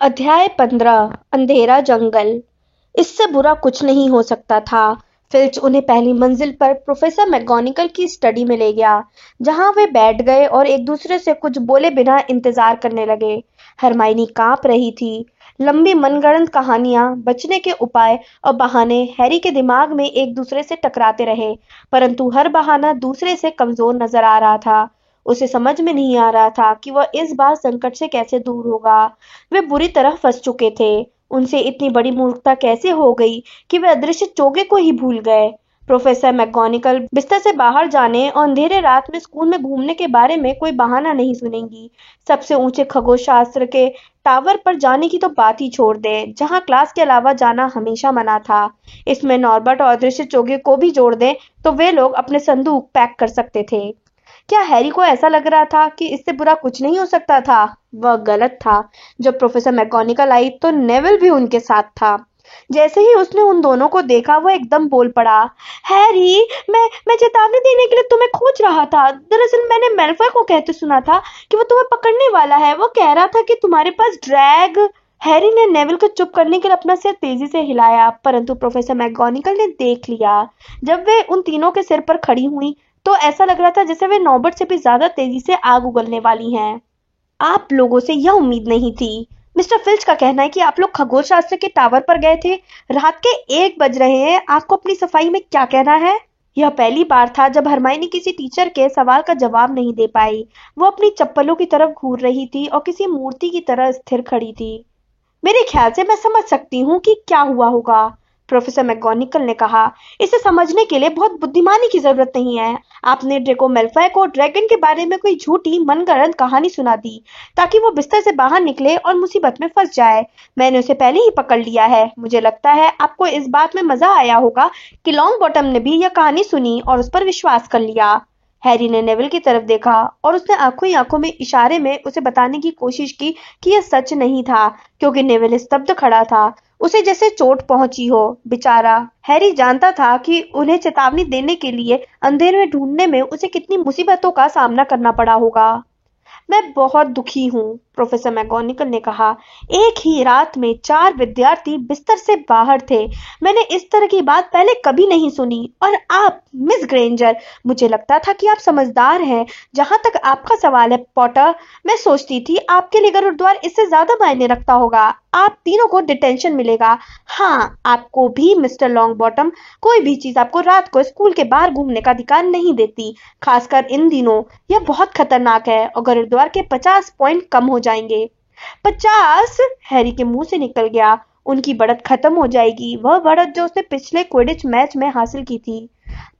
अध्याय पंद्रह, अंधेरा जंगल। इससे बुरा कुछ नहीं हो सकता था। फिल्च उन्हें पहली मंजिल पर प्रोफेसर मैगोनिकल की स्टडी में ले गया, जहाँ वे बैठ गए और एक दूसरे से कुछ बोले बिना इंतज़ार करने लगे। हरमाइनी काँप रही थी। लंबी मनगढ़ंत कहानियाँ, बचने के उपाय और बहाने हैरी के दिमाग में एक दूसरे से टकराते रहे, परंतु हर बहाना दूसरे से कमज़ोर नज़र आ रहा था। उसे समझ में नहीं आ रहा था कि वह इस बार संकट से कैसे दूर होगा। वे बुरी तरह फंस चुके थे। उनसे इतनी बड़ी मूर्खता कैसे हो गई कि वे अदृश्य चोगे को ही भूल गए। प्रोफेसर मैगोनिकल बिस्तर से बाहर जाने और अंधेरे रात में स्कूल में घूमने के बारे में कोई बहाना नहीं सुनेंगी। सबसे ऊँचे खगोल शास्त्र के टावर पर जाने की तो बात ही छोड़ दे, जहाँ क्लास के अलावा जाना हमेशा मना था। इसमें नॉर्बर्ट और अदृश्य चोगे को भी जोड़ दें तो वे लोग अपने संदूक पैक कर सकते थे। क्या हैरी को ऐसा लग रहा था कि इससे बुरा कुछ नहीं हो सकता था? वह गलत था। जब प्रोफेसर मैकोनिकल आई तो नेवल भी उनके साथ था। जैसे ही उसने उन दोनों को देखा वह एकदम बोल पड़ा, हैरी, मैं मैं चेतावनी देने के लिए तुम्हें खोज रहा था। दरअसल मैंने मेल्फॉय को कहते सुना था कि वो तुम्हें पकड़ने वाला है। वो कह रहा था कि तुम्हारे पास ड्रैग हैरी ने नेवल को चुप करने के लिए अपना सिर तेज़ी से हिलाया, परंतु प्रोफेसर मैगोनिकल ने देख लिया। जब वे उन तीनों के सिर पर खड़ी हुई तो ऐसा लग रहा था जैसे वे नौबत से भी ज़्यादा तेज़ी से आग उगलने वाली हैं। आप लोगों से यह उम्मीद नहीं थी। मिस्टर फिल्च का कहना है कि आप लोग खगोल शास्त्र के टावर पर गए थे। रात के एक बज रहे हैं। आपको अपनी सफ़ाई में क्या कहना है? यह पहली बार था जब हरमाइनी किसी टीचर के सवाल का जवाब नहीं दे पाई। वो अपनी चप्पलों की तरफ़ घूर रही थी और किसी मूर्ति की तरह स्थिर खड़ी थी। मेरे ख्याल से मैं समझ सकती हूँ कि क्या हुआ होगा। प्रोफेसर मैगोनिकल ने कहा, इसे समझने के लिए बहुत बुद्धिमानी की ज़रूरत नहीं है। आपने ड्रेको मेल्फाय को ड्रैगन के बारे में कोई झूठी, मनगढ़ंत कहानी सुना दी, ताकि वो बिस्तर से बाहर निकले और मुसीबत में फंस जाए। मैंने उसे पहले ही पकड़ लिया है। मुझे लगता है आपको इस बात में मज़ा आया होगा कि लॉन्ग बॉटम ने भी यह कहानी सुनी और उस पर विश्वास कर लिया। हैरी ने नेवल की तरफ़ देखा और उसने आँखों ही आँखों में इशारे में उसे बताने की कोशिश की कि यह सच नहीं था, क्योंकि नेवल स्तब्ध खड़ा था। उसे जैसे चोट पहुँची हो, बेचारा। हैरी जानता था कि उन्हें चेतावनी देने के लिए अंधेरे में ढूँढने में उसे कितनी मुसीबतों का सामना करना पड़ा होगा। मैं बहुत दुखी हूँ। प्रोफेसर मैगोनिकल ने कहा, एक ही रात में चार विद्यार्थी बिस्तर से बाहर थे। मैंने इस तरह की बात पहले कभी नहीं सुनी। और आप, मिस ग्रेंजर, मुझे लगता था कि आप समझदार हैं। जहाँ तक आपका सवाल है, पॉटर, मैं सोचती थी आपके लिए गुरुद्वार इससे ज़्यादा मायने रखता होगा। आप तीनों को डिटेंशन मिलेगा। हाँ आपको भी, मिस्टर लॉन्ग बॉटम कोई भी चीज़ आपको रात को स्कूल के बाहर घूमने का अधिकार नहीं देती। खासकर इन दिनों, यह बहुत खतरनाक है और गुरुद्वार के पचास पॉइंट कम हो जाएँगे। पचास, हैरी के मुँह से निकल गया। उनकी बढ़त खत्म हो जाएगी। वह बढ़त जो उसने पिछले क्विडिच मैच में हासिल की थी।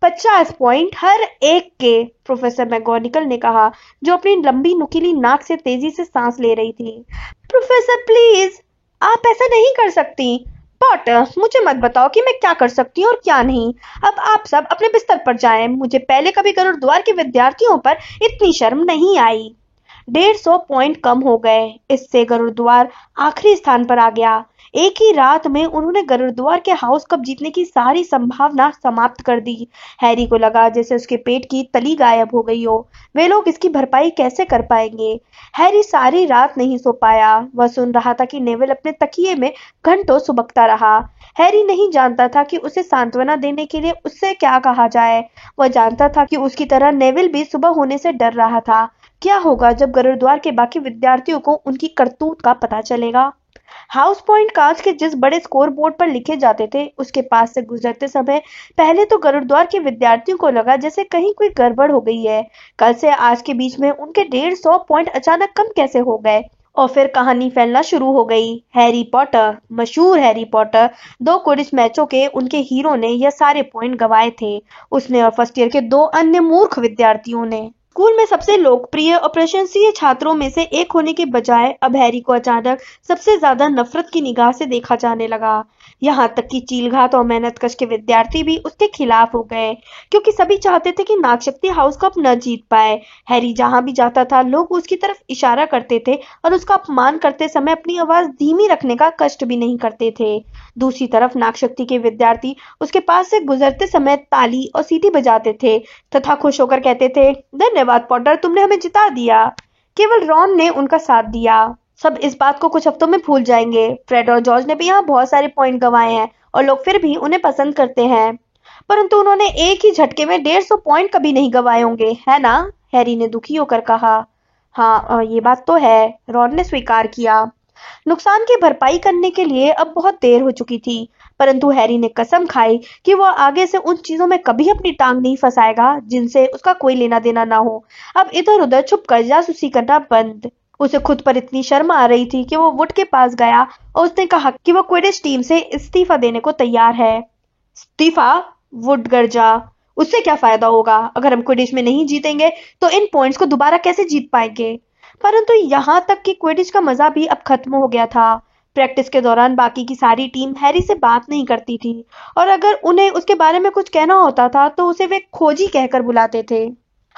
पचास पॉइंट हर एक के, प्रोफेसर मैगोनिकल ने कहा, जो अपनी लंबी नुकीली नाक से तेज़ी से सांस ले रही थी। प्रोफेसर, प्लीज़, आप ऐसा नहीं कर सकती। पॉटर मुझे मत बताओ कि मैं क्या कर सकती हूँ और क्या नहीं। अब आप सब अपने बिस्तर पर जाएँ। मुझे पहले कभी गरुड़ द्वार के विद्यार्थियों पर इतनी शर्म नहीं आई। डेढ़ सौ पॉइंट कम हो गए। इससे गरुड़द्वार आखिरी स्थान पर आ गया। एक ही रात में उन्होंने गरुड़द्वार के हाउस कप जीतने की सारी संभावना समाप्त कर दी। हैरी को लगा जैसे उसके पेट की तली गायब हो गई हो। वे लोग इसकी भरपाई कैसे कर पाएँगे? हैरी सारी रात नहीं सो पाया। वह सुन रहा था कि नेवल अपने तकिए में घंटों सुबकता रहा। हैरी नहीं जानता था कि उसे सांत्वना देने के लिए उससे क्या कहा जाए। वह जानता था कि उसकी तरह नेविल भी सुबह होने से डर रहा था। क्या होगा जब गरुद्वार के बाकी विद्यार्थियों को उनकी करतूत का पता चलेगा? हाउस पॉइंट कांच के जिस बड़े स्कोर बोर्ड पर लिखे जाते थे, उसके पास से गुजरते समय पहले तो गरुद्वार के विद्यार्थियों को लगा जैसे कहीं कोई गड़बड़ हो गई है। कल से आज के बीच में उनके डेढ़ सौ पॉइंट अचानक कम कैसे हो गए? और फिर कहानी फैलना शुरू हो गई। हैरी पॉटर, मशहूर हैरी पॉटर, दो कुरिश मैचों के उनके हीरो ने यह सारे पॉइंट गवाए थे। उसने और फ़र्स्ट ईयर के दो अन्य मूर्ख विद्यार्थियों ने। स्कूल में सबसे लोकप्रिय और प्रशंसीय छात्रों में से एक होने के बजाय अब हैरी को अचानक सबसे ज़्यादा नफरत की निगाह से देखा जाने लगा। यहाँ तक कि चीलघात और मेहनत कश के विद्यार्थी भी उसके खिलाफ हो गए, क्योंकि सभी चाहते थे कि नागशक्ति हाउस कप न जीत पाए। हैरी जहाँ भी जाता था, लोग उसकी तरफ़ इशारा करते थे और उसका अपमान करते समय अपनी आवाज़ धीमी रखने का कष्ट भी नहीं करते थे। दूसरी तरफ़ नागशक्ति के विद्यार्थी उसके पास से गुजरते समय ताली और सीटी बजाते थे, तथा खुश होकर कहते थे, धन्यवाद पॉटर तुमने हमें जिता दिया। केवल रॉन ने उनका साथ दिया। सब इस बात को कुछ हफ्तों में भूल जाएँगे। फ्रेड और जॉर्ज ने भी यहाँ बहुत सारे पॉइंट गंवाए हैं और लोग फिर भी उन्हें पसंद करते हैं। परंतु उन्होंने एक ही झटके में डेढ़ सौ पॉइंट कभी नहीं गंवाए होंगे, है ना? हैरी ने दुखी होकर कहा। हाँ ये बात तो है रॉन ने स्वीकार किया। नुकसान की भरपाई करने के लिए अब बहुत देर हो चुकी थी, परंतु हैरी ने कसम खाई कि वह आगे से उन चीज़ों में कभी अपनी टांग नहीं फंसाएगा जिनसे उसका कोई लेना देना ना हो। अब इधर उधर छुप कर जासूसी करना बंद। उसे खुद पर इतनी शर्म आ रही थी कि वो वुड के पास गया और उसने कहा कि वो क्विडिश टीम से इस्तीफा देने को तैयार है। इस्तीफा वुड गर्जा उससे क्या फ़ायदा होगा? अगर हम क्विडिश में नहीं जीतेंगे तो इन पॉइंट्स को दोबारा कैसे जीत पाएँगे? परंतु यहाँ तक कि क्विडिश का मज़ा भी अब खत्म हो गया था। प्रैक्टिस के दौरान बाकी की सारी टीम हैरी से बात नहीं करती थी। और अगर उन्हें उसके बारे में कुछ कहना होता था तो उसे वे खोजी कहकर बुलाते थे।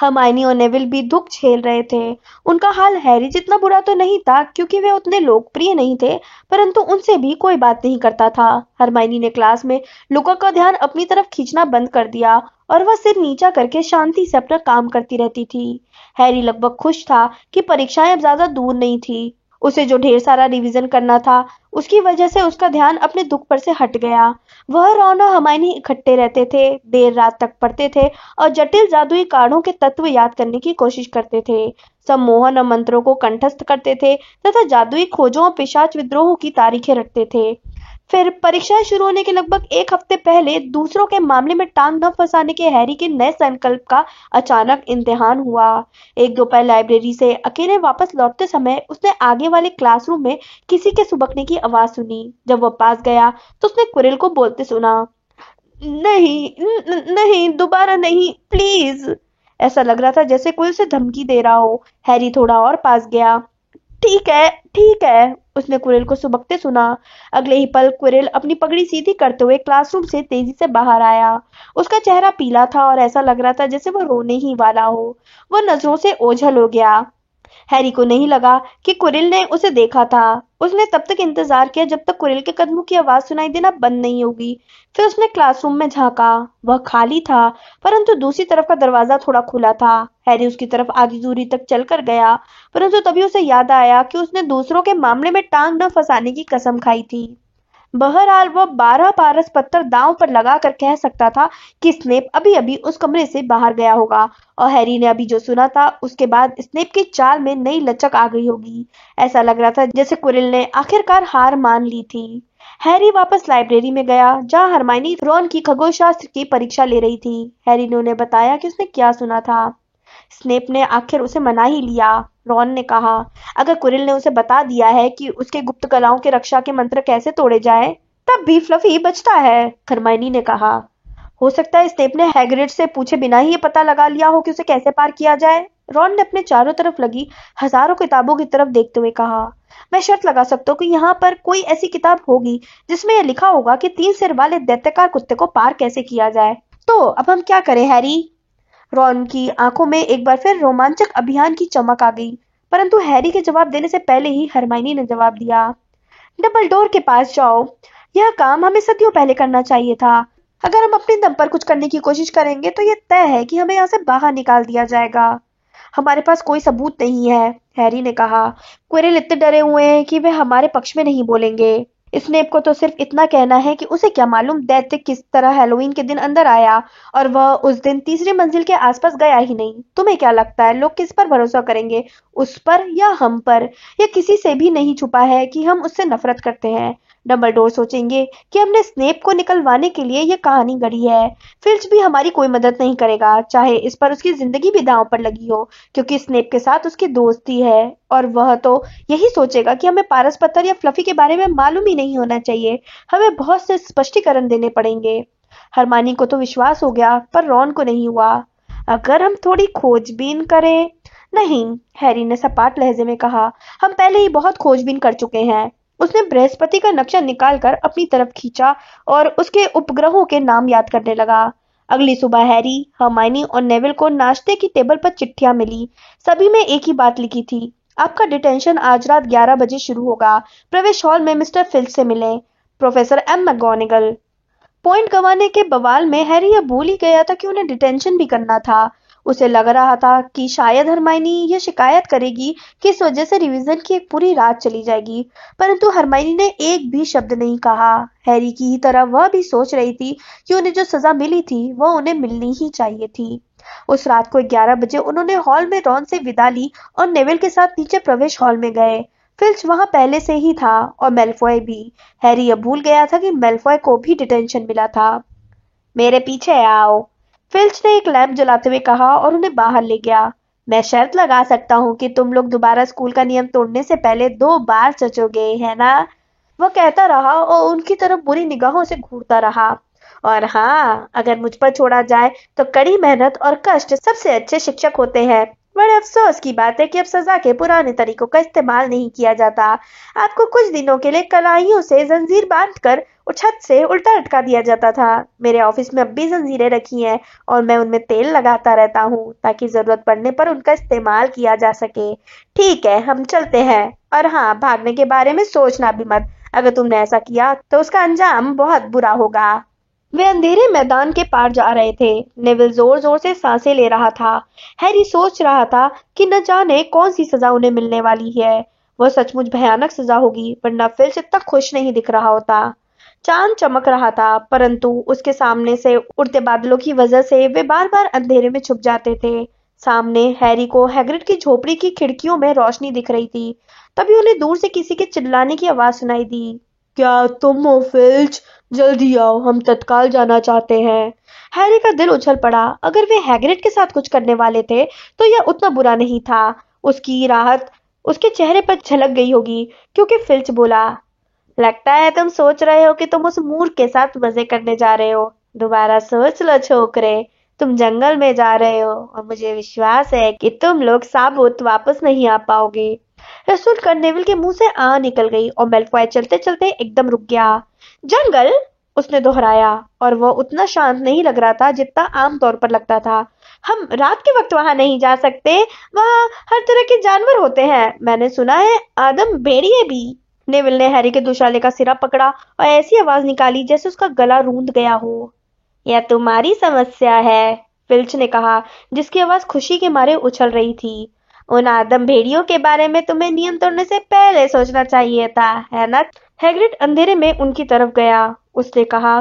हमायनी और नेविल भी दुख झेल रहे थे। उनका हाल हैरी जितना बुरा तो नहीं था, क्योंकि वे उतने लोकप्रिय नहीं थे, परंतु उनसे भी कोई बात नहीं करता था। हरमाइनी ने क्लास में लुका का ध्यान अपनी तरफ़ खींचना बंद कर दिया, और वह सिर नीचा करके शांति से अपना काम करती रहती थी। हैरी लगभग खुश था कि परीक्षाएँ अब ज़्यादा दूर नहीं थी। उसे जो ढेर सारा रिवीजन करना था, उसकी वजह से उसका ध्यान अपने दुख पर से हट गया। वह रौना हमायनी इकट्ठे रहते थे, देर रात तक पढ़ते थे और जटिल जादुई कार्डों के तत्व याद करने की कोशिश करते थे। सब मोहन और मंत्रों को कंठस्थ करते थे तथा जादुई खोजों और पिशाच विद्रोहों की तारीखें रखते थे। फिर परीक्षाएँ शुरू होने के लगभग एक हफ़्ते पहले दूसरों के मामले में टांग न फंसाने के हैरी के नए संकल्प का अचानक इम्तिहान हुआ। एक दोपहर लाइब्रेरी से अकेले वापस लौटते समय उसने आगे वाले क्लासरूम में किसी के सुबकने की आवाज़ सुनी। जब वह पास गया तो उसने कुरिल को बोलते सुना, नहीं नहीं, दोबारा नहीं, प्लीज़। ऐसा लग रहा था जैसे कोई उसे धमकी दे रहा हो। हैरी थोड़ा और पास गया। ठीक है ठीक है। उसने कुरेल को सुबकते सुना। अगले ही पल कुरेल अपनी पगड़ी सीधी करते हुए क्लासरूम से तेज़ी से बाहर आया। उसका चेहरा पीला था और ऐसा लग रहा था जैसे वह रोने ही वाला हो। वह नज़रों से ओझल हो गया। हैरी को नहीं लगा कि कुरिल ने उसे देखा था। उसने तब तक इंतज़ार किया जब तक कुरिल के कदमों की आवाज़ सुनाई देना बंद नहीं होगी। फिर उसने क्लासरूम में झांका। वह खाली था, परंतु दूसरी तरफ़ का दरवाज़ा थोड़ा खुला था। हैरी उसकी तरफ़ आधी दूरी तक चलकर गया, परंतु तभी उसे याद आया कि उसने दूसरों के मामले में टांग न फंसाने की कसम खाई थी। बहरहाल वह बारह पारस पत्थर दांव पर लगा कर कह सकता था कि स्नेप अभी अभी उस कमरे से बाहर गया होगा। और हैरी ने अभी जो सुना था, उसके बाद स्नेप की चाल में नई लचक आ गई होगी। ऐसा लग रहा था जैसे कुरिल ने आखिरकार हार मान ली थी। हैरी वापस लाइब्रेरी में गया, जहाँ हरमाइनी रॉन की खगोलशास्त्र की परीक्षा ले रही थी। हैरी ने उन्हें बताया कि उसने क्या सुना था। स्नेप ने आखिर उसे मना ही लिया। रॉन ने कहा, अगर कुरिल ने उसे बता दिया है कि उसके गुप्त कलाओं के रक्षा के मंत्र कैसे तोड़े जाए, तब भी फ्लफी बचता है, खरमाइनी ने कहा। हो सकता है स्नेप ने हैग्रिड से पूछे बिना ही ये पता लगा लिया हो कि उसे कैसे पार किया जाए। रॉन ने अपने चारों तरफ़ लगी, हज़ारों किताबों की तरफ़ देखते हुए कहा, मैं शर्त लगा सकता हूँ कि यहाँ पर कोई ऐसी किताब होगी, जिसमें यह लिखा होगा कि तीन सिर वाले दैत्यकार कुत्ते को पार कैसे किया जाए। तो अब हम क्या करें, हैरी? रॉन की आँखों में एक बार फिर रोमांचक अभियान की चमक आ गई, परंतु हैरी के जवाब देने से पहले ही हरमाइनी ने जवाब दिया डबल डोर के पास जाओ, यह काम हमें सदियों पहले करना चाहिए था। अगर हम अपने दम पर कुछ करने की कोशिश करेंगे तो यह तय है कि हमें यहाँ से बाहर निकाल दिया जाएगा। हमारे पास कोई सबूत नहीं है, हैरी ने कहा। क्वेरिल इतने डरे हुए हैं कि वे हमारे पक्ष में नहीं बोलेंगे। स्नेप को तो सिर्फ़ इतना कहना है कि उसे क्या मालूम दैत्य किस तरह हेलोवीन के दिन अंदर आया और वह उस दिन तीसरी मंजिल के आसपास गया ही नहीं। तुम्हें क्या लगता है लोग किस पर भरोसा करेंगे, उस पर या हम पर? या किसी से भी नहीं छुपा है कि हम उससे नफरत करते हैं। डम्बलडोर सोचेंगे कि हमने स्नेप को निकलवाने के लिए यह कहानी गढ़ी है। फिल्च भी हमारी कोई मदद नहीं करेगा, चाहे इस पर उसकी ज़िंदगी भी दांव पर लगी हो, क्योंकि स्नेप के साथ उसकी दोस्ती है, और वह तो यही सोचेगा कि हमें पारस पत्थर या फ्लफी के बारे में मालूम ही नहीं होना चाहिए, हमें बहुत से स्पष्टीकरण देने पड़ेंगे। हरमानी को तो विश्वास हो गया, पर रॉन को नहीं हुआ। अगर हम थोड़ी खोजबीन करें? नहीं, हैरी ने सपाट लहजे में कहा, हम पहले ही बहुत खोजबीन कर चुके हैं। उसने बृहस्पति का नक्शा निकालकर अपनी तरफ़ खींचा और उसके उपग्रहों के नाम याद करने लगा। अगली सुबह हैरी हमायनी और नेविल को नाश्ते की टेबल पर चिट्ठियाँ मिली। सभी में एक ही बात लिखी थी, आपका डिटेंशन आज रात 11 बजे शुरू होगा। प्रवेश हॉल में मिस्टर फिल्च से मिले। प्रोफेसर एम मैगोनिगल पॉइंट गंवाने के बवाल में हैरी यह भूल ही गया था कि उन्हें डिटेंशन भी करना था। उसे लग रहा था कि शायद हरमाइनी यह शिकायत करेगी कि इस वजह से रिवीजन की एक पूरी रात चली जाएगी। परंतु हरमाइनी ने एक भी शब्द नहीं कहा। हैरी की ही तरह वह भी सोच रही थी कि उन्हें जो सजा मिली थी, वह उन्हें मिलनी ही चाहिए थी। उस रात को 11 बजे उन्होंने हॉल में रॉन से विदा ली और नेविल के साथ नीचे प्रवेश हॉल में गए। फिल्च वहाँ पहले से ही था और मेलफॉय भी। हैरी यह भूल गया था कि मेलफॉय को भी डिटेंशन मिला था। मेरे पीछे आओ। फिल्च ने एक लैंप जलाते हुए कहा और उन्हें बाहर ले गया। मैं शर्त लगा सकता हूँ कि तुम लोग दोबारा स्कूल का नियम तोड़ने से पहले दो बार चचोगे, है ना? वह कहता रहा और उनकी तरफ़ बुरी निगाहों से घूरता रहा। और हाँ अगर मुझ पर छोड़ा जाए तो कड़ी मेहनत और कष्ट सबसे अच्छे शिक्षक होते हैं। बड़े अफसोस की बात है कि अब सजा के पुराने तरीकों का इस्तेमाल नहीं किया जाता। आपको कुछ दिनों के लिए कलाइयों से जंजीर बांधकर छत से उल्टा लटका दिया जाता था। मेरे ऑफ़िस में अब भी जंजीरें रखी हैं और मैं उनमें तेल लगाता रहता हूँ ताकि ज़रूरत पड़ने पर उनका इस्तेमाल किया जा सके। ठीक है, हम चलते हैं। और हाँ भागने के बारे में सोचना भी मत। अगर तुमने ऐसा किया तो उसका अंजाम बहुत बुरा होगा। वे अंधेरे मैदान के पार जा रहे थे। नेविल ज़ोर ज़ोर से साँसें ले रहा था। हैरी सोच रहा था कि न जाने कौन सी सजा उन्हें मिलने वाली है। वह सचमुच भयानक सजा होगी, वरना फिल्च इतना खुश नहीं दिख रहा होता। चाँद चमक रहा था, परंतु उसके सामने से उड़ते बादलों की वजह से वे बार बार अंधेरे में छुप जाते थे। सामने हैरी को हैग्रिड की झोपड़ी की खिड़कियों में रोशनी दिख रही थी। तभी उन्हें दूर से किसी के चिल्लाने की आवाज़ सुनाई दी। क्या तुम हो, फिल्च? जल्दी आओ, हम तत्काल जाना चाहते हैं। हैरी का दिल उछल पड़ा। अगर वे हैग्रिड के साथ कुछ करने वाले थे तो यह उतना बुरा नहीं था। उसकी राहत उसके चेहरे पर झलक गई होगी, क्योंकि फिल्च बोला, लगता है तुम सोच रहे हो कि तुम उस मूर्ख के साथ मज़े करने जा रहे हो। दोबारा सोच लो छोकरे, तुम जंगल में जा रहे हो और मुझे विश्वास है कि तुम लोग साबुत वापस नहीं आ पाओगे। यह सुनकर नेविल के मुँह से आ निकल गई और मेलफॉय चलते चलते एकदम रुक गया। जंगल उसने दोहराया और वह उतना शांत नहीं लग रहा था जितना आमतौर पर लगता था। हम रात के वक्त वहाँ नहीं जा सकते। वहाँ हर तरह के जानवर होते हैं। मैंने सुना है आदम भेड़िए भी। नेविल ने हैरी के दुशाले का सिरा पकड़ा और ऐसी आवाज़ निकाली जैसे उसका गला रूंद गया हो। यह तुम्हारी समस्या है, फिल्च ने कहा, जिसकी आवाज़ खुशी के मारे उछल रही थी। उन आदम भेड़ियों के बारे में तुम्हें नियम तोड़ने से पहले सोचना चाहिए था है ना? हैग्रिड अंधेरे में उनकी तरफ़ गया। उसने कहा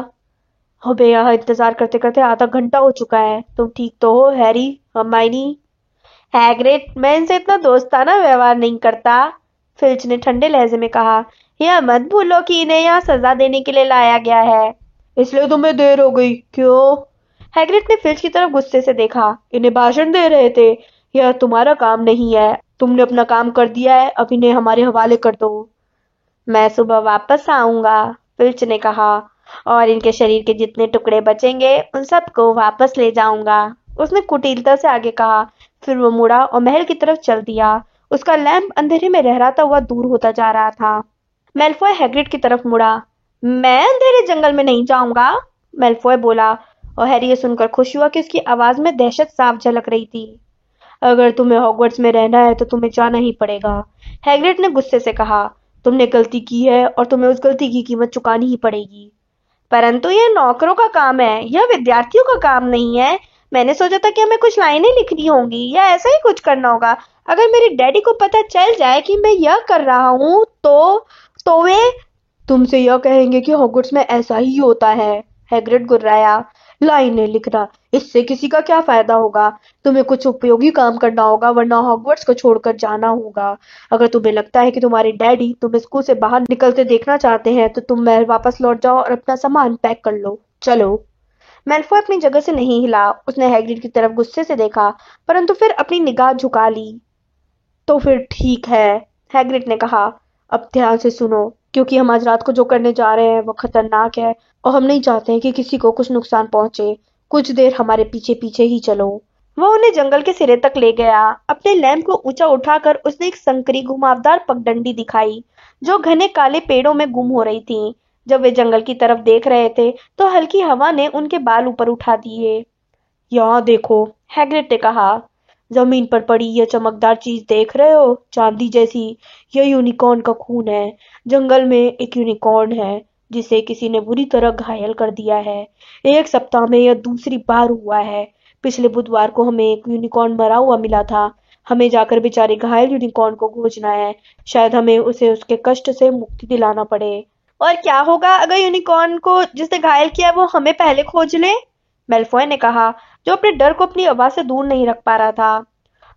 हो यहाँ इंतज़ार करते करते आधा घंटा हो चुका है। तुम ठीक तो हो हैरी हमाइनी हैग्रिड मैं इनसे इतना दोस्ताना व्यवहार नहीं करता फिल्च ने ठंडे लहजे में कहा। यह मत भूलो कि इन्हें यहाँ सजा देने के लिए लाया गया है। इसलिए तुम्हें देर हो गई। क्यों? हैग्रिड ने फिल्च की तरफ़ गुस्से से देखा। इन्हें भाषण दे रहे थे। यह तुम्हारा काम नहीं है। तुमने अपना काम कर दिया है, अब इन्हें हमारे हवाले कर दो। मैं सुबह वापस आऊँगा, फिल्च ने कहा, और इनके शरीर के जितने टुकड़े बचेंगे, उन सबको वापस ले जाऊँगा। उसने कुटिलता से आगे कहा, फिर वो मुड़ा और महल की तरफ़ चल दिया। उसका लैंप अंधेरे में रहराता हुआ दूर होता जा रहा था। मेलफॉय हैग्रिड की तरफ़ मुड़ा, मैं अंधेरे जंगल में नहीं जाऊँगा? मेलफॉय बोला, और हैरी सुनकर खुश हुआ कि उसकी आवाज़ में दहशत साफ़ झलक रही थी। अगर तुम्हें हॉगवर्ट्स में रहना है तो तुम्हें जाना ही पड़ेगा। हैग्रिड ने गुस्से से कहा, तुमने गलती की है और तुम्हें उस गलती की कीमत चुकानी ही पड़ेगी। परंतु यह नौकरों का काम है, यह विद्यार्थियों का काम नहीं है। मैंने सोचा था कि हमें कुछ लाइनें लिखनी होंगी या ऐसा ही कुछ करना होगा। अगर मेरे डैडी को पता चल जाए कि मैं यह कर रहा हूँ तो तो वे तुमसे यह कहेंगे कि हॉगवर्ट्स में ऐसा ही होता है। हैग्रिड गुर्राया लाइनें लिखना। इससे किसी का क्या फ़ायदा होगा? तुम्हें कुछ उपयोगी काम करना होगा, वरना हॉगवर्ट्स को छोड़कर जाना होगा। अगर तुम्हें लगता है कि तुम्हारे डैडी तुम्हें स्कूल से बाहर निकलते देखना चाहते हैं तो तुम महल वापस लौट जाओ और अपना सामान पैक कर लो। चलो। मेलफॉय अपनी जगह से नहीं हिला। उसने हैग्रिड की तरफ़ गुस्से से देखा, परंतु फिर अपनी निगाह झुका ली। तो फिर ठीक है, हैग्रिड ने कहा। अब ध्यान से सुनो, क्योंकि हम आज रात को जो करने जा रहे हैं, वो खतरनाक है। और हम नहीं चाहते कि किसी को कुछ नुकसान पहुँचे। कुछ देर हमारे पीछे पीछे ही चलो। वह उन्हें जंगल के सिरे तक ले गया। अपने लैंप को ऊँचा उठाकर उसने एक संकरी घुमावदार पगडंडी दिखाई, जो घने काले पेड़ों में गुम हो रही थी। जब वे जंगल की तरफ़ देख रहे थे तो हल्की हवा ने उनके बाल ऊपर उठा दिए। यहाँ देखो, हैग्रिड ने कहा, ज़मीन पर पड़ी यह चमकदार चीज़ देख रहे हो? चांदी जैसी। यह यूनिकॉर्न का खून है। जंगल में एक यूनिकॉर्न है। जिसे किसी ने बुरी तरह घायल कर दिया है। एक सप्ताह में यह दूसरी बार हुआ है। पिछले बुधवार को हमें एक यूनिकॉर्न मरा हुआ मिला था। हमें जाकर बेचारे घायल यूनिकॉर्न को खोजना है। शायद हमें उसे उसके कष्ट से मुक्ति दिलाना पड़े। और क्या होगा अगर यूनिकॉर्न को जिसने घायल किया वो हमें पहले खोज ले? मेल्फॉय ने कहा, जो अपने डर को अपनी आवाज़ से दूर नहीं रख पा रहा था।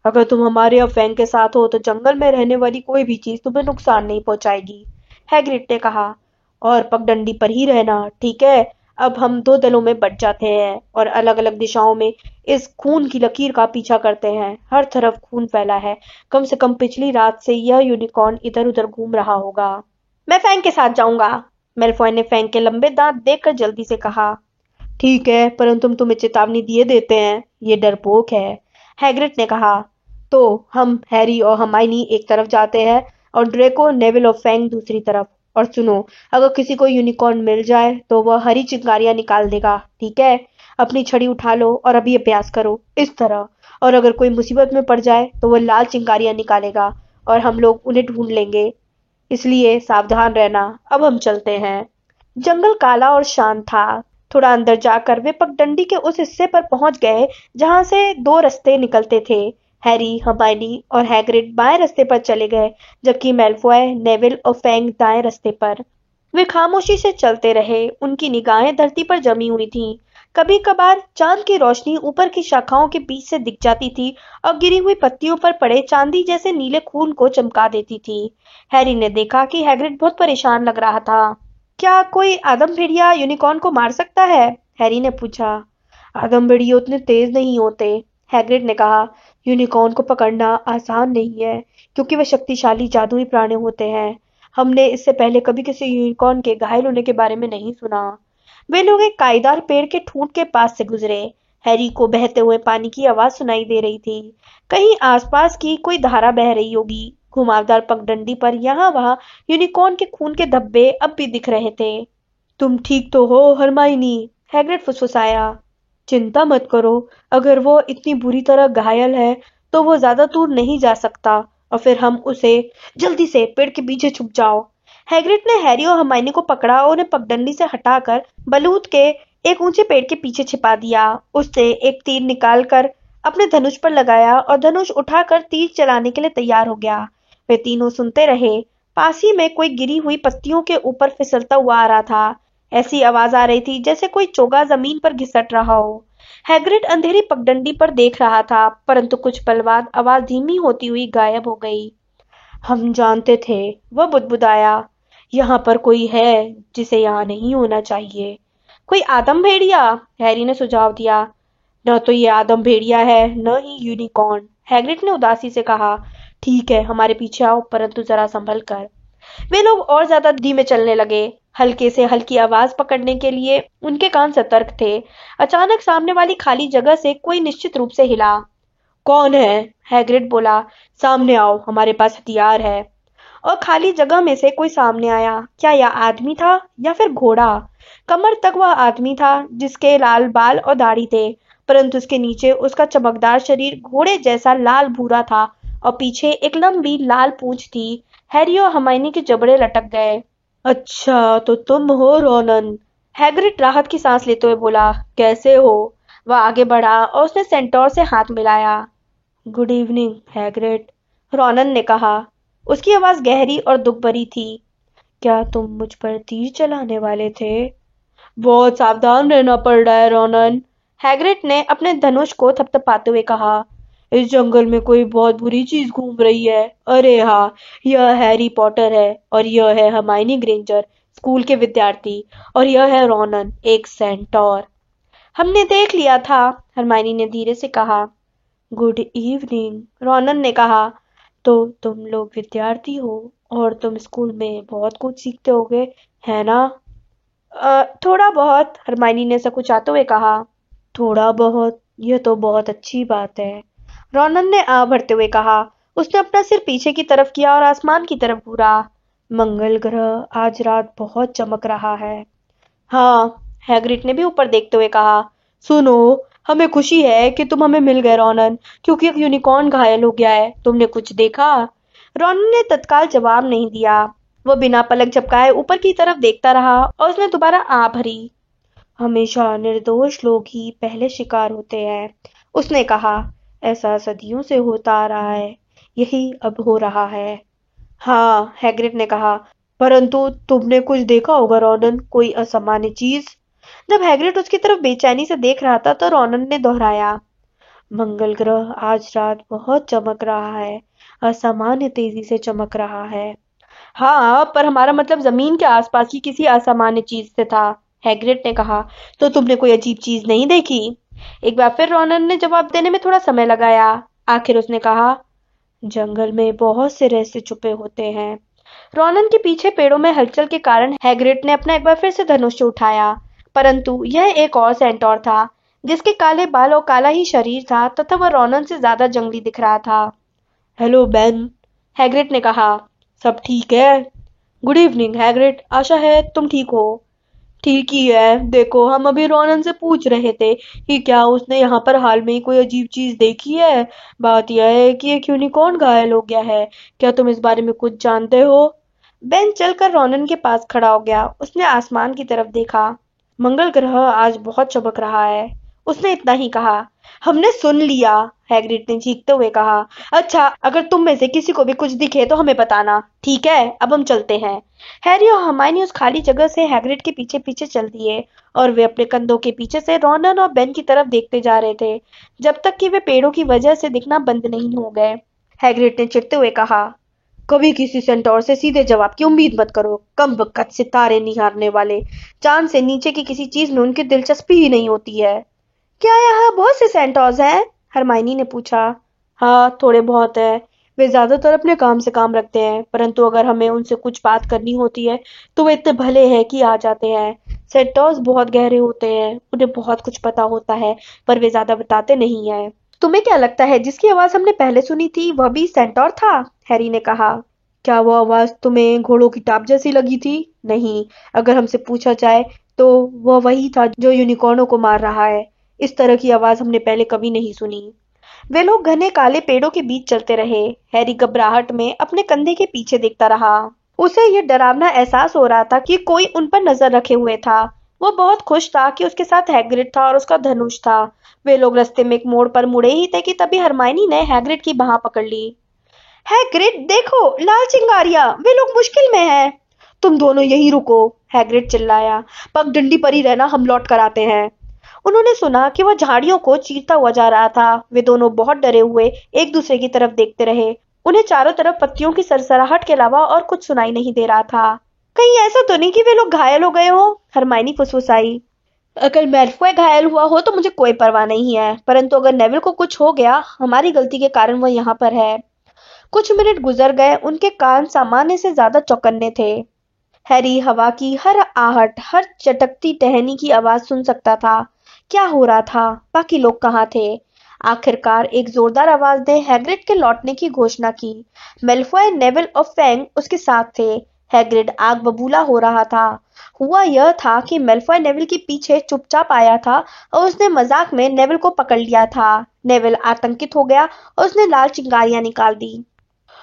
अगर तुम हमारे और फैंग के साथ हो तो जंगल में रहने वाली कोई भी चीज़ तुम्हें नुकसान नहीं पहुंचाएगी। हैग्रिड ने कहा और पगडंडी पर ही रहना, ठीक है? अब हम दो दलों में बट जाते हैं और अलग अलग दिशाओं में इस खून की लकीर का पीछा करते हैं। हर तरफ़ खून फैला है। कम से कम पिछली रात से यह यूनिकॉर्न इधर उधर घूम रहा होगा। मैं फैंक के साथ जाऊँगा। मेलफॉय ने फैंक के लंबे दांत देखकर जल्दी से कहा, ठीक है, परंतु हम तुम्हें चेतावनी दिए देते हैं। ये डरपोक है। हैग्रिड ने कहा तो हम हैरी और हमाइनी एक तरफ़ जाते हैं और ड्रेको, नेविल और फैंग दूसरी तरफ़। और सुनो, अगर किसी को यूनिकॉर्न मिल जाए तो वह हरी चिंगारियाँ निकाल देगा, ठीक है? अपनी छड़ी उठा लो और अभी अभ्यास करो, इस तरह। और अगर कोई मुसीबत में पड़ जाए तो वह लाल चिंगारियाँ निकालेगा और हम लोग उन्हें ढूंढ लेंगे। इसलिए सावधान रहना। अब हम चलते हैं। जंगल काला और शांत था। थोड़ा अंदर जाकर वे पगडंडी के उस हिस्से पर पहुँच गए, जहाँ से दो रास्ते निकलते थे। हैरी हमायनी और हैग्रिड बाएँ रास्ते पर चले गए, जबकि मेल्फॉय, नेविल और फैंग दाएँ रास्ते पर। वे खामोशी से चलते रहे, उनकी निगाहें धरती पर जमी हुई थीं। कभी कभार चाँद की रोशनी ऊपर की शाखाओं के बीच से दिख जाती थी और गिरी हुई पत्तियों पर पड़े चांदी जैसे नीले खून को चमका देती थी। हैरी ने देखा कि हैग्रिड बहुत परेशान लग रहा था। क्या कोई आदम भेड़िया यूनिकॉर्न को मार सकता है? हैरी ने पूछा। आदम भेड़िया उतने तेज नहीं होते, हैग्रिड ने कहा। यूनिकॉर्न को पकड़ना आसान नहीं है, क्योंकि वे शक्तिशाली जादुई प्राणी होते हैं। हमने इससे पहले कभी किसी यूनिकॉर्न के घायल होने के बारे में नहीं सुना। वे लोग एक कायदार पेड़ के ठूंठ के पास से गुजरे। हैरी को बहते हुए पानी की आवाज़ सुनाई दे रही थी। कहीं आसपास की कोई धारा बह रही होगी। घुमावदार पगडंडी पर यहाँ वहाँ यूनिकॉर्न के खून के धब्बे अब भी दिख रहे थे। तुम ठीक तो हो हरमाइनी हैग्रिड फुसफुसाया। चिंता मत करो। अगर वो इतनी बुरी तरह घायल है तो वो ज़्यादा दूर नहीं जा सकता और फिर हम उसे जल्दी से पेड़ के पीछे छुप जाओ। हैग्रिड ने हैरी और हमायनी को पकड़ा और उन्हें पगडंडी से हटाकर बलूत के एक ऊँचे पेड़ के पीछे छिपा दिया। उससे एक तीर निकालकर अपने धनुष पर लगाया और धनुष उठाकर तीर चलाने के लिए तैयार हो गया। वे तीनों सुनते रहे। पास ही में कोई गिरी हुई पत्तियों के ऊपर फिसलता हुआ आ रहा था। ऐसी आवाज़ आ रही थी जैसे कोई चोगा ज़मीन पर घिसट रहा हो। हैग्रिड अंधेरी पगडंडी पर देख रहा था, परंतु कुछ पल बाद आवाज़ धीमी होती हुई गायब हो गई। हम जानते थे, वह बुदबुदाया, यहाँ पर कोई है जिसे यहाँ नहीं होना चाहिए। कोई आदम भेड़िया? हैरी ने सुझाव दिया। न तो ये आदम भेड़िया है, न ही यूनिकॉर्न। हैग्रिड ने उदासी से कहा, ठीक है, हमारे पीछे आओ, परंतु जरा संभल कर। वे लोग और ज़्यादा धीमे चलने लगे। हल्के से हल्की आवाज़ पकड़ने के लिए उनके कान सतर्क थे। अचानक सामने वाली खाली जगह से कोई निश्चित रूप से हिला। कौन है? हैग्रिड बोला। सामने आओ, हमारे पास हथियार है। और खाली जगह में से कोई सामने आया। क्या यह आदमी था या फिर घोड़ा? कमर तक वह आदमी था, जिसके लाल बाल और दाढ़ी थे, परंतु उसके नीचे उसका चमकदार शरीर घोड़े जैसा लाल भूरा था और पीछे एक लंबी लाल पूंछ थी। हैरी और हमायनी के जबड़े लटक गए। अच्छा तो तुम हो रोनन। हैग्रिड राहत की सांस लेते हुए बोला, कैसे हो? वह आगे बढ़ा और उसने सेंटोर से हाथ मिलाया। गुड इवनिंग, हैग्रिड, रोनन ने कहा। उसकी आवाज़ गहरी और दुख भरी थी। क्या तुम मुझ पर तीर चलाने वाले थे? बहुत सावधान रहना पड़ रहा है, रोनन, हैग्रिड ने अपने धनुष को थपथपाते हुए कहा। इस जंगल में कोई बहुत बुरी चीज़ घूम रही है। अरे हाँ यह हैरी पॉटर है और यह है हमाइनी ग्रेंजर स्कूल के विद्यार्थी और यह है रोनन एक सेंटोर। हमने देख लिया था हरमाइनी ने धीरे से कहा। गुड इवनिंग रोनन ने कहा। तो तुम लोग विद्यार्थी हो और तुम स्कूल में बहुत कुछ सीखते होगे है ना? आ, थोड़ा बहुत हरमाइनी ने सकुचाते हुए कहा। थोड़ा बहुत यह तो बहुत अच्छी बात है। रोनन ने आ भरते हुए कहा, उसने अपना सिर पीछे की तरफ़ किया और आसमान की तरफ़ घूरा। मंगल ग्रह आज रात बहुत चमक रहा है। हाँ हैग्रिड ने भी ऊपर देखते हुए कहा, सुनो, हमें खुशी है कि तुम हमें मिल गए रोनन क्योंकि एक यूनिकॉर्न घायल हो गया है। तुमने कुछ देखा? रोनन ने तत्काल जवाब नहीं दिया। वो बिना पलक झपकाए ऊपर की तरफ़ देखता रहा और उसने दोबारा आ भरी। हमेशा निर्दोष लोग ही पहले शिकार होते हैं, उसने कहा। ऐसा सदियों से होता आ रहा है। यही अब हो रहा है। हाँ हैग्रिड ने कहा, परंतु तुमने कुछ देखा होगा रोनन कोई असामान्य चीज़? जब हैग्रिड उसकी तरफ़ बेचैनी से देख रहा था तो रोनन ने दोहराया, मंगल ग्रह आज रात बहुत चमक रहा है, असामान्य तेज़ी से चमक रहा है। हाँ पर हमारा मतलब ज़मीन के आसपास की किसी असामान्य चीज़ से था हैग्रिड ने कहा तो तुमने कोई अजीब चीज़ नहीं देखी? एक बार फिर रोनन ने जवाब देने में थोड़ा समय लगाया। आखिर उसने कहा, जंगल में बहुत से रहस्य छुपे होते हैं। रोनन के पीछे पेड़ों में हलचल के कारण हैग्रिड ने अपना एक बार फिर से धनुष उठाया। परंतु यह एक और सेंटोर था, जिसके काले बाल और काला ही शरीर था, तथा वह रोनन से ज़्यादा जंगली दिख रहा था। हेलो, बेन, हैग्रिड ने कहा, सब ठीक है? Good evening, Hagrid. आशा है तुम ठीक हो। ठीक ही है। देखो, हम अभी रोनन से पूछ रहे थे कि क्या उसने यहाँ पर हाल में ही कोई अजीब चीज़ देखी है? बात यह है कि एक यूनिकॉर्न घायल हो गया है? क्या तुम इस बारे में कुछ जानते हो? बेन चलकर रोनन के पास खड़ा हो गया। उसने आसमान की तरफ़ देखा। मंगल ग्रह आज बहुत चमक रहा है। उसने इतना ही कहा, हमने सुन लिया। हैग्रिड ने चीखते हुए कहा अच्छा अगर तुम में से किसी को भी कुछ दिखे तो हमें बताना, ठीक है? अब हम चलते हैं। हैरी और हमायनी उस खाली जगह से हैग्रिड के पीछे पीछे चल दिए और वे अपने कंधों के पीछे से रोनन और बेन की तरफ़ देखते जा रहे थे, जब तक कि वे पेड़ों की वजह से दिखना बंद नहीं हो गए। हैग्रिड ने चिढ़ते हुए कहा, कभी किसी सेंटोर से सीधे जवाब की उम्मीद मत करो। कम बकत सितारे निहारने वाले, चाँद से नीचे की किसी चीज़ में उनकी दिलचस्पी ही नहीं होती है। क्या यहाँ बहुत से सेंटोर्स हैं? हरमाइनी ने पूछा हाँ थोड़े बहुत है। वे ज़्यादातर अपने काम से काम रखते हैं, परंतु अगर हमें उनसे कुछ बात करनी होती है तो वे इतने भले हैं कि आ जाते हैं। सेंटोर्स बहुत गहरे होते हैं, उन्हें बहुत कुछ पता होता है, पर वे ज़्यादा बताते नहीं है। तुम्हें क्या लगता है, जिसकी आवाज़ हमने पहले सुनी थी, वह भी सेंटोर था? हैरी ने कहा, क्या वो आवाज़ तुम्हें घोड़ों की टाप जैसी लगी थी? नहीं। अगर हमसे पूछा जाए तो वह वही था जो यूनिकॉर्नों को मार रहा है। इस तरह की आवाज़ हमने पहले कभी नहीं सुनी। वे लोग घने काले पेड़ों के बीच चलते रहे। हैरी घबराहट में अपने कंधे के पीछे देखता रहा। उसे यह डरावना एहसास हो रहा था कि कोई उन पर नज़र रखे हुए था। वो बहुत खुश था कि उसके साथ हैग्रिड था और उसका धनुष था। वे लोग रास्ते में एक मोड़ पर मुड़े ही थे कि तभी हरमाइनी ने हैग्रिड की बाह पकड़ ली। हैग्रिड, देखो, लाल चिंगारिया, वे लोग मुश्किल में हैं। तुम दोनों यही रुको, हैग्रिड चिल्लाया। पग डंडी पर ही रहना हम लौट कर आते हैं। उन्होंने सुना कि वह झाड़ियों को चीरता हुआ जा रहा था। वे दोनों बहुत डरे हुए एक दूसरे की तरफ़ देखते रहे। उन्हें चारों तरफ़ पत्तियों की सरसराहट के अलावा और कुछ सुनाई नहीं दे रहा था। कहीं ऐसा तो नहीं कि वे लोग घायल हो गए हो? हरमाइनी फुसफुसाई अगर मेल्फॉय घायल हुआ हो तो मुझे कोई परवाह नहीं है, परंतु अगर नेविल को कुछ हो गया, हमारी गलती के कारण वह यहाँ पर है। कुछ मिनट गुजर गए, उनके कान सामान्य से ज़्यादा चौकन्ने थे। हैरी हवा की हर आहट, हर चटकती टहनी की आवाज़ सुन सकता था। क्या हो रहा था? बाकी लोग कहाँ थे? आखिरकार एक जोरदार आवाज़ ने हैग्रिड के लौटने की घोषणा की। मेल्फॉय, नेवल और फैंग उसके साथ थे। हैग्रिड आग बबूला हो रहा था। हुआ यह था कि मेल्फॉय नेवल के पीछे चुपचाप आया था और उसने मज़ाक में नेवल को पकड़ लिया था। नेवल आतंकित हो गया और उसने लाल चिंगारियाँ निकाल दी।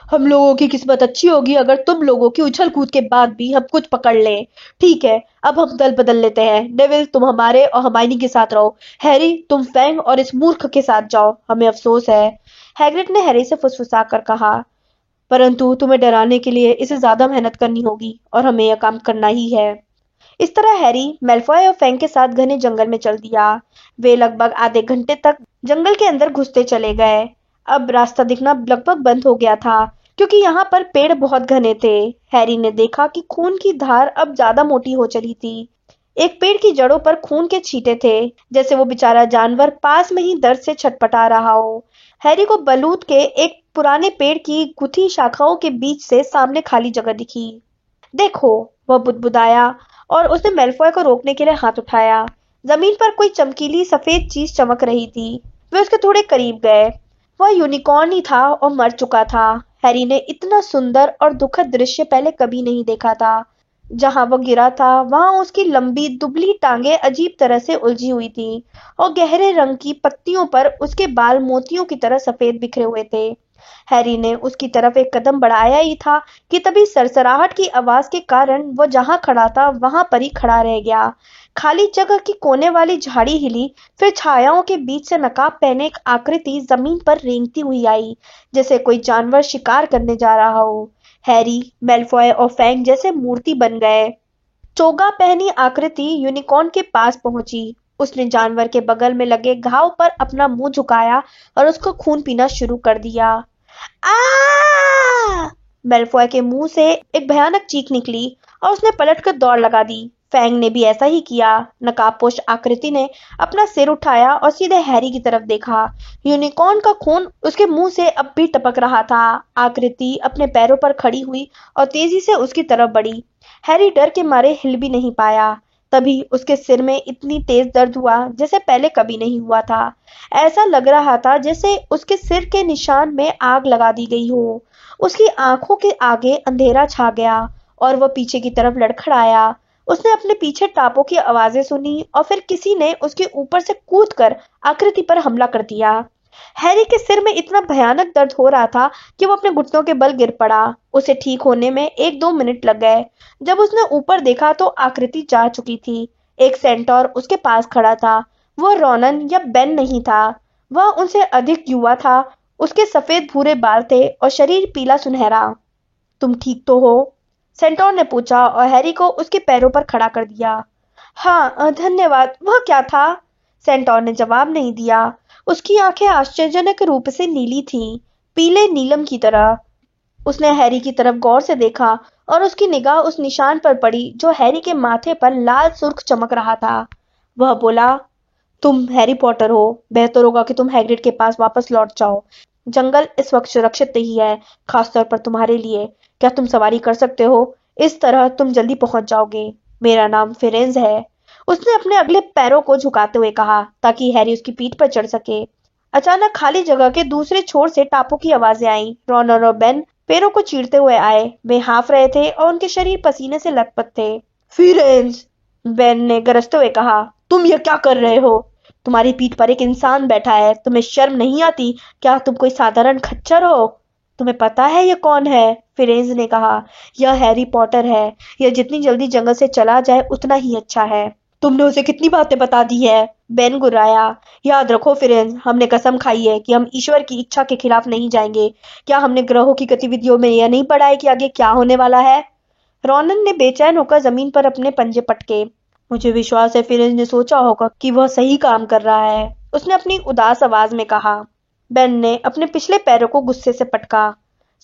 हम लोगों की किस्मत अच्छी होगी, अगर तुम लोगों की उछल कूद के बाद भी हम कुछ पकड़ लें। ठीक है, अब हम दल बदल लेते हैं। नेविल तुम हमारे और हमायनी के साथ रहो। हैरी तुम फैंग और इस मूर्ख के साथ जाओ। हमें अफसोस है। हैग्रिड ने हैरी से फुसफुसा कर कहा, परंतु तुम्हें डराने के लिए इसे ज़्यादा मेहनत करनी होगी और हमें यह काम करना ही है। इस तरह हैरी मेल्फॉय और फैंग के साथ घने जंगल में चल दिया। वे लगभग आधे घंटे तक जंगल के अंदर घुसते चले गए। अब रास्ता दिखना लगभग बंद हो गया था। क्योंकि यहाँ पर पेड़ बहुत घने थे। हैरी ने देखा कि खून की धार अब ज़्यादा मोटी हो चली थी। एक पेड़ की जड़ों पर खून के छींटे थे, जैसे वो बेचारा जानवर पास में ही दर्द से छटपटा रहा हो। हैरी को बलूत के एक पुराने पेड़ की गुथी शाखाओं के बीच से सामने खाली जगह दिखी। देखो, वह बुदबुदाया और उसने मेल्फॉय को रोकने के लिए हाथ उठाया। ज़मीन पर कोई चमकीली सफ़ेद चीज़ चमक रही थी। वे उसके थोड़े करीब गए। वह यूनिकॉर्न ही था और मर चुका था। हैरी ने इतना सुंदर और दुखद दृश्य पहले कभी नहीं देखा था। जहाँ वह गिरा था, वहाँ उसकी लंबी, दुबली टांगे अजीब तरह से उलझी हुई थी और गहरे रंग की पत्तियों पर उसके बाल मोतियों की तरह सफ़ेद बिखरे हुए थे। हैरी ने उसकी तरफ़ एक कदम बढ़ाया ही था कि तभी सरसराहट की आवाज़ के कारण वो जहाँ खड़ा था, वहाँ पर ही खड़ा रह गया। खाली जगह की कोने वाली झाड़ी हिली, फिर छायाओं के बीच से नकाब पहने एक आकृति ज़मीन पर रेंगती हुई आई, जैसे कोई जानवर शिकार करने जा रहा हो। हैरी, मेलफॉय और फैंग जैसे मूर्ति बन गए। चोगा पहनी आकृति यूनिकॉर्न के पास पहुँची। उसने जानवर के बगल में लगे घाव पर अपना मुँह झुकाया और उसको खून पीना शुरू कर दिया। आ! के मुँह से एक भयानक चीख निकली और उसने पलटकर दौड़ लगा दी। फैंग ने भी ऐसा ही किया। नकाबपोश आकृति ने अपना सिर उठाया और सीधे हैरी की तरफ़ देखा। यूनिकॉर्न का खून उसके मुँह से अब भी टपक रहा था। आकृति अपने पैरों पर खड़ी हुई और तेज़ी से उसकी तरफ़ बढ़ी। हैरी डर के मारे हिल भी नहीं पाया। तभी उसके सिर में इतनी तेज दर्द हुआ जैसे पहले कभी नहीं हुआ था। ऐसा लग रहा था जैसे उसके सिर के निशान में आग लगा दी गई हो। उसकी आँखों के आगे अंधेरा छा गया और वह पीछे की तरफ़ लड़खड़ाया उसने अपने पीछे टापों की आवाज़ें सुनी और फिर किसी ने उसके ऊपर से कूद कर आकृति पर हमला कर दिया। हैरी के सिर में इतना भयानक दर्द हो रहा था कि वो अपने घुटनों के बल गिर पड़ा। उसे ठीक होने में एक दो मिनट लग गए। जब उसने ऊपर देखा तो आकृति जा चुकी थी। एक सेंटोर उसके पास खड़ा था। वह रोनन या बेन नहीं था। वह उनसे अधिक युवा था। उसके सफ़ेद भूरे बाल थे और शरीर पीला सुनहरा। तुम ठीक तो हो? सेंटोर ने पूछा और हैरी को उसके पैरों पर खड़ा कर दिया। हाँ धन्यवाद, वह क्या था? सेंटोर ने जवाब नहीं दिया। उसकी आँखें आश्चर्यजनक रूप से नीली थीं, पीले नीलम की तरह। उसने हैरी की तरफ़ गौर से देखा और उसकी निगाह उस निशान पर पड़ी जो हैरी के माथे पर लाल सुर्ख चमक रहा था। वह बोला, तुम हैरी पॉटर हो। बेहतर होगा कि तुम हैग्रिड के पास वापस लौट जाओ। जंगल इस वक्त सुरक्षित नहीं है, खासतौर पर तुम्हारे लिए। क्या तुम सवारी कर सकते हो? इस तरह तुम जल्दी पहुँच जाओगे। मेरा नाम फिरेंज है। उसने अपने अगले पैरों को झुकाते हुए कहा, ताकि हैरी उसकी पीठ पर चढ़ सके। अचानक खाली जगह के दूसरे छोर से टापू की आवाज़ें आई। रॉनर और बेन पैरों को चीरते हुए आए। वे हाफ़ रहे थे और उनके शरीर पसीने से लथपथ थे। फिरेंज! बेन ने गरजते हुए कहा, तुम ये क्या कर रहे हो? तुम्हारी पीठ पर एक इंसान बैठा है। तुम्हें शर्म नहीं आती? क्या तुम कोई साधारण खच्चर हो? तुम्हें पता है ये कौन है? फिरेंज ने कहा, यह हैरी पॉटर है। यह जितनी जल्दी जंगल से चला जाए, उतना ही अच्छा है। तुमने उसे कितनी बातें बता दी है? बेन गुर्राया, याद रखो फिरेंज, हमने कसम खाई है कि हम ईश्वर की इच्छा के खिलाफ नहीं जाएँगे। क्या हमने ग्रहों की गतिविधियों में यह नहीं पढ़ा है कि आगे क्या होने वाला है? रोनन ने बेचैन होकर ज़मीन पर अपने पंजे पटके। मुझे विश्वास है फिरेंज ने सोचा होगा कि वह सही काम कर रहा है। उसने अपनी उदास आवाज़ में कहा बेन ने अपने पिछले पैरों को गुस्से से पटका।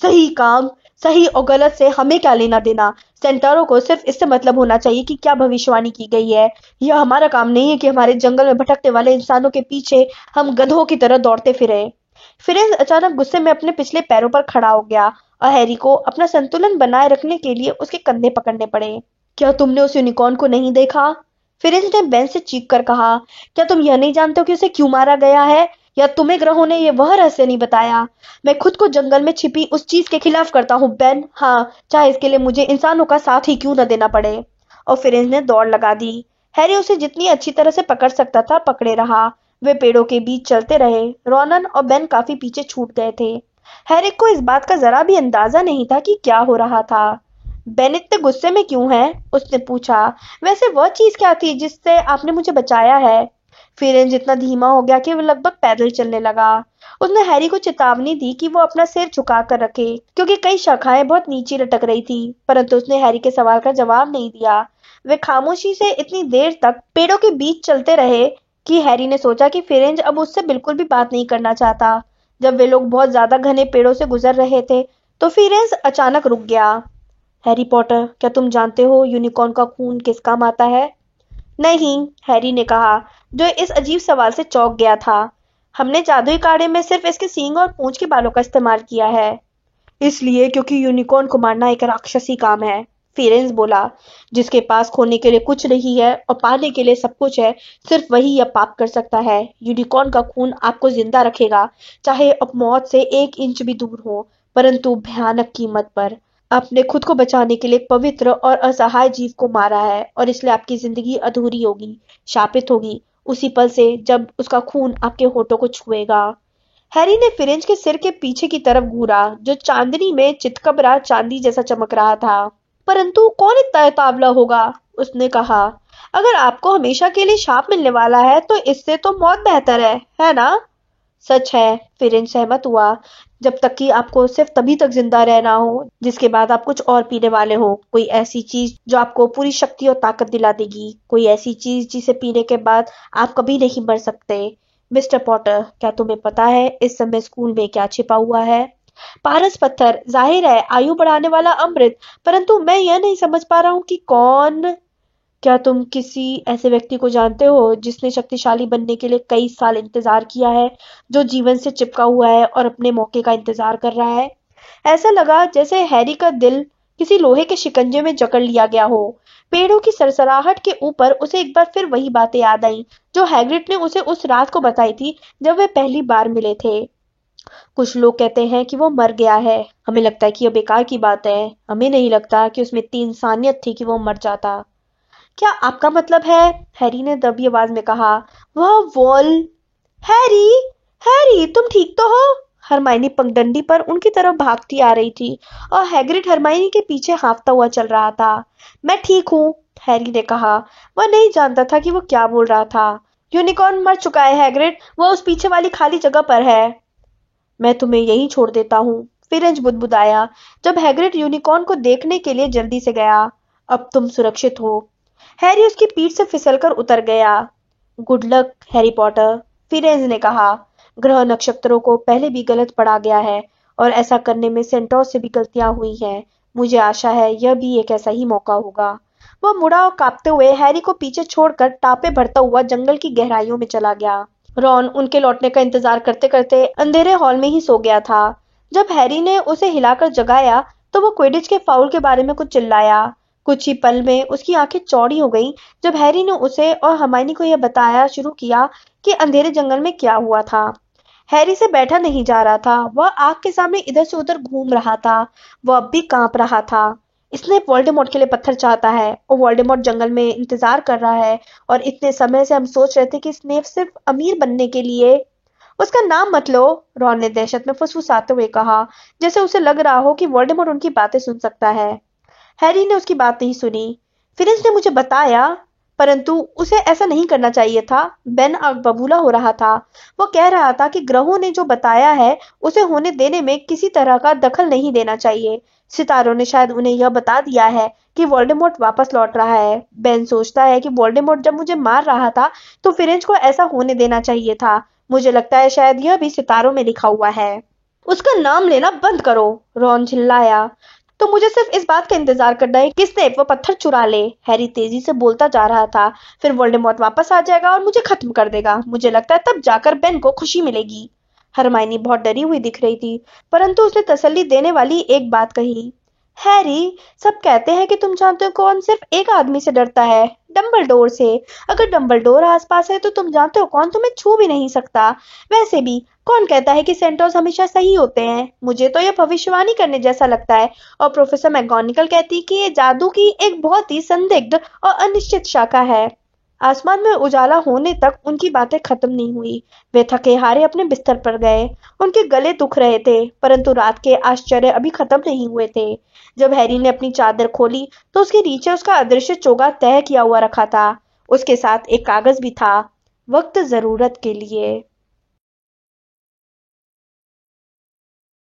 सही काम, सही और गलत से हमें क्या लेना देना? सेंटरों को सिर्फ़ इससे मतलब होना चाहिए कि क्या भविष्यवाणी की गई है। यह हमारा काम नहीं है कि हमारे जंगल में भटकने वाले इंसानों के पीछे हम गधों की तरह दौड़ते फिरे। फिरेंज अचानक गुस्से में अपने पिछले पैरों पर खड़ा हो गया। और हैरी को अपना संतुलन बनाए रखने के लिए उसके कंधे पकड़ने पड़े। क्या तुमने उस यूनिकॉर्न को नहीं देखा? फिरेंज ने बेन से चीख कर कहा, क्या तुम यह नहीं जानते हो कि उसे क्यों मारा गया है? या तुम्हें ग्रहों ने ये वह रहस्य नहीं बताया? मैं खुद को जंगल में छिपी उस चीज़ के खिलाफ करता हूँ, बेन। हाँ चाहे इसके लिए मुझे इंसानों का साथ ही क्यों न देना पड़े। और फिरेंज ने दौड़ लगा दी। हैरी उसे जितनी अच्छी तरह से पकड़ सकता था, पकड़े रहा। वे पेड़ों के बीच चलते रहे। रोनन और बेन काफ़ी पीछे छूट गए थे। हैरी को इस बात का जरा भी अंदाज़ा नहीं था कि क्या हो रहा था। बेन इतने गुस्से में क्यों है? उसने पूछा। वैसे वह चीज़ क्या थी जिससे आपने मुझे बचाया है? फिरेंज इतना धीमा हो गया कि वो लगभग पैदल चलने लगा। उसने हैरी को चेतावनी दी कि वो अपना सिर झुका कर रखे, क्योंकि कई शाखाएँ बहुत नीचे लटक रही थी, परंतु उसने हैरी के सवाल का जवाब नहीं दिया। वे खामोशी से इतनी देर तक पेड़ों के बीच चलते रहे कि हैरी ने सोचा कि फिरेंज अब उससे बिल्कुल भी बात नहीं करना चाहता। जब वे लोग बहुत ज़्यादा घने पेड़ों से गुजर रहे थे तो फिरेंज अचानक रुक गया। हैरी पॉटर, क्या तुम जानते हो यूनिकॉर्न का खून किस काम आता है? नहीं, हैरी ने कहा। जो इस अजीब सवाल से चौंक गया था। हमने जादुई काढ़े में सिर्फ़ इसके सींग और पूंछ के बालों का इस्तेमाल किया है। इसलिए क्योंकि यूनिकॉर्न को मारना एक राक्षसी काम है फिरेंस बोला, जिसके पास खोने के लिए कुछ नहीं है और पाने के लिए सब कुछ है, सिर्फ़ वही यह पाप कर सकता है। यूनिकॉर्न का खून आपको ज़िंदा रखेगा, चाहे अब मौत से एक इंच भी दूर हो, परंतु भयानक कीमत पर। आपने खुद को बचाने के लिए पवित्र और असहाय जीव को मारा है और इसलिए आपकी ज़िंदगी अधूरी होगी, शापित होगी उसी पल से जब उसका खून आपके होठों को छुएगा। हैरी ने फिरेंज के सिर के पीछे की तरफ़ घूरा, जो चांदनी में चितकबरा चांदी जैसा चमक रहा था। परंतु कौन इतना तावला होगा? उसने कहा, अगर आपको हमेशा के लिए शाप मिलने वाला है तो इससे तो मौत बेहतर है है ना? सच है, फिरेंज सहमत हुआ। जब तक कि आपको सिर्फ़ तभी तक ज़िंदा रहना हो, जिसके बाद आप कुछ और पीने वाले हो। कोई ऐसी चीज़ जो आपको पूरी शक्ति और ताकत दिला देगी। कोई ऐसी चीज़ जिसे पीने के बाद आप कभी नहीं मर सकते। मिस्टर पॉटर, क्या तुम्हें पता है इस समय स्कूल में क्या छिपा हुआ है? पारस पत्थर, ज़ाहिर है, आयु बढ़ाने वाला अमृत। परंतु मैं यह नहीं समझ पा रहा हूँ कि कौन क्या तुम किसी ऐसे व्यक्ति को जानते हो जिसने शक्तिशाली बनने के लिए कई साल इंतज़ार किया है, जो जीवन से चिपका हुआ है और अपने मौके का इंतज़ार कर रहा है? ऐसा लगा जैसे हैरी का दिल किसी लोहे के शिकंजे में जकड़ लिया गया हो। पेड़ों की सरसराहट के ऊपर उसे एक बार फिर वही बातें याद आई, जो हैग्रिड ने उसे उस रात को बताई थी, जब वे पहली बार मिले थे। कुछ लोग कहते हैं कि वो मर गया है। हमें लगता है कि यह बेकार की बात है। हमें नहीं लगता कि उसमें इतनी इंसानियत थी कि वो मर जाता। क्या आपका मतलब है? हैरी ने दबी आवाज़ में कहा, वह, वॉल। हैरी हैरी, तुम ठीक तो हो? हरमाइनी पगडंडी पर उनकी तरफ़ भागती आ रही थी और हैग्रिड हरमाइनी के पीछे हाफता हुआ चल रहा था। मैं ठीक हूँ, हैरी ने कहा। वह नहीं जानता था कि वो क्या बोल रहा था। यूनिकॉर्न मर चुका है, हैग्रिड। वह उस पीछे वाली खाली जगह पर है। मैं तुम्हें यही छोड़ देता हूँ। फिरेंज बुदबुदाया, जब हैग्रिड यूनिकॉर्न को देखने के लिए जल्दी से गया। अब तुम सुरक्षित हो। हैरी उसकी पीठ से फिसलकर उतर गया। Good luck, Harry Potter, Firenze ने कहा। ग्रह नक्षत्रों को पहले भी गलत पड़ा गया है और ऐसा करने में सेंटोस से भी गलतियाँ हुई हैं। मुझे आशा है यह भी एक ऐसा ही मौका होगा। वह मुड़ा और कांपते हुए हैरी को पीछे छोड़कर टापे भरता हुआ जंगल की गहराइयों में चला गया। रॉन उनके लौटने का इंतज़ार करते करते अंधेरे हॉल में ही सो गया था। जब हैरी ने उसे हिलाकर जगाया तो वो क्विडिच के फाउल के बारे में कुछ चिल्लाया। कुछ ही पल में उसकी आँखें चौड़ी हो गईं, जब हैरी ने उसे और हमायनी को यह बताया शुरू किया कि अंधेरे जंगल में क्या हुआ था। हैरी से बैठा नहीं जा रहा था, वह आग के सामने इधर से उधर घूम रहा था, वह अब भी काँप रहा था। स्नेप वोल्डेमॉर्ट के लिए पत्थर चाहता है, और वोल्डेमॉर्ट जंगल में इंतज़ार कर रहा है, और इतने समय से हम सोच रहे थे कि स्नेप सिर्फ़ अमीर बनने के लिए। उसका नाम मत लो, रॉन ने दहशत में फुसफुसाते हुए कहा, जैसे उसे लग रहा हो कि वोल्डेमॉर्ट उनकी बातें सुन सकता है। हैरी ने उसकी बात नहीं सुनी। फिरेंस ने मुझे बताया, परंतु उसे ऐसा नहीं करना चाहिए था। बेन आग बबूला हो रहा था। वो कह रहा था कि ग्रहों ने जो बताया है, उसे होने देने में किसी तरह का दखल नहीं देना चाहिए। सितारों ने शायद उन्हें यह बता दिया है कि वोल्डेमोर्ट वापस लौट रहा है। बेन सोचता है कि वोल्डेमोर्ट जब मुझे मार रहा था तो फिरेंज को ऐसा होने देना चाहिए था। मुझे लगता है शायद यह भी सितारों में लिखा हुआ है। उसका नाम लेना बंद करो, रॉन चिल्लाया। तो मुझे सिर्फ़ इस बात का इंतज़ार करना है कि स्नेप वो पत्थर चुरा ले। हैरी तेज़ी से बोलता जा रहा था, फिर वोल्डेमॉर्ट वापस आ जाएगा और मुझे खत्म कर देगा। मुझे लगता है तब जाकर बेन को खुशी मिलेगी। हरमाइनी बहुत डरी हुई दिख रही थी, परंतु उसने तसल्ली देने वाली एक बात कही। हैरी, सब कहते हैं कि तुम जानते हो कौन सिर्फ़ एक आदमी से डरता है डम्बल से। अगर डम्बल डोर आसपास है तो तुम जानते हो कौन तुम्हें छू भी नहीं सकता। वैसे भी कौन कहता है कि सेंटोस हमेशा सही होते हैं? मुझे तो यह भविष्यवाणी करने जैसा लगता है। और प्रोफेसर मैगोनिकल कहती कि ये जादू की एक बहुत ही संदिग्ध और अनिश्चित शाखा है। आसमान में उजाला होने तक उनकी बातें खत्म नहीं हुई। वे थके हारे अपने बिस्तर पर गए। उनके गले दुख रहे थे, परंतु रात के आश्चर्य अभी खत्म नहीं हुए थे। जब हैरी ने अपनी चादर खोली तो उसके नीचे उसका अदृश्य चोगा तय किया हुआ रखा था। उसके साथ एक कागज़ भी था। वक्त ज़रूरत के लिए।